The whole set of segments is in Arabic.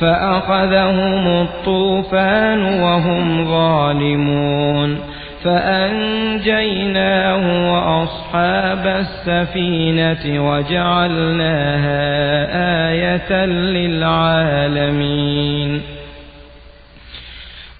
فأخذهم الطوفان وهم ظالمون فأنجيناه وأصحاب السفينة وجعلناها آية للعالمين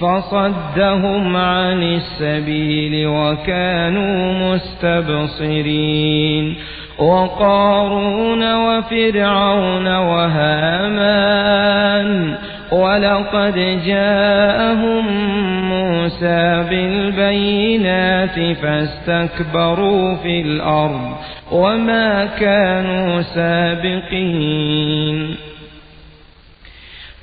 فصدهم عن السبيل وكانوا مستبصرين. وقارون وفرعون وهامان. ولقد جاءهم موسى بالبينات فاستكبروا في الأرض وما كانوا سابقين.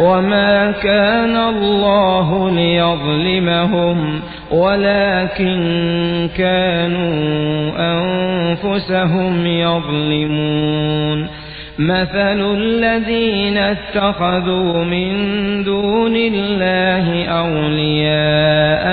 وما كان الله ليظلمهم ولكن كانوا أنفسهم يظلمون مثل الذين اتخذوا من دون الله أولياء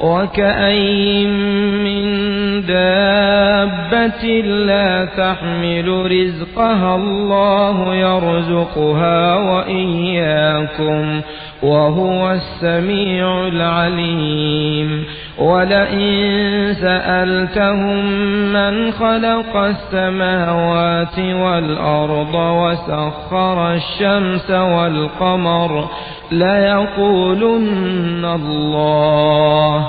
وكأي من دابة لا تحمل رزقها الله يرزقها وإياكم وهو السميع العليم. ولئن سألتهم من خلق السماوات والأرض وسخر الشمس والقمر ليقولن الله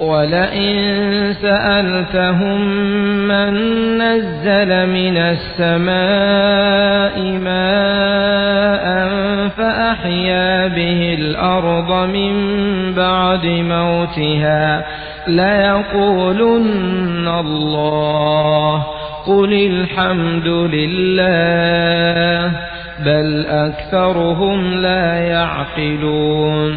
ولئن سألتهم من نزل من السماء ماء فأحيا به الأرض من بعد موتها ليقولن الله قل الحمد لله بل أكثرهم لا يعقلون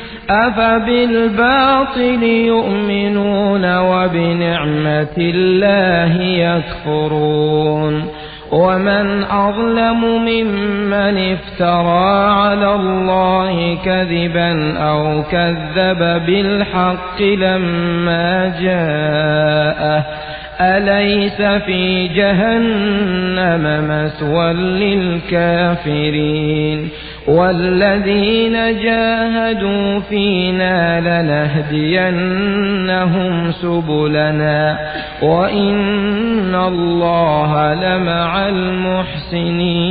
أفبالباطل يؤمنون وبنعمة الله يكفرون ومن أظلم ممن افترى على الله كذبا أو كذب بالحق لما جاءه أليس في جهنم مسوى للكافرين؟ والذين جاهدوا فينا لنهدينهم سبلنا وإن الله لمع المحسنين.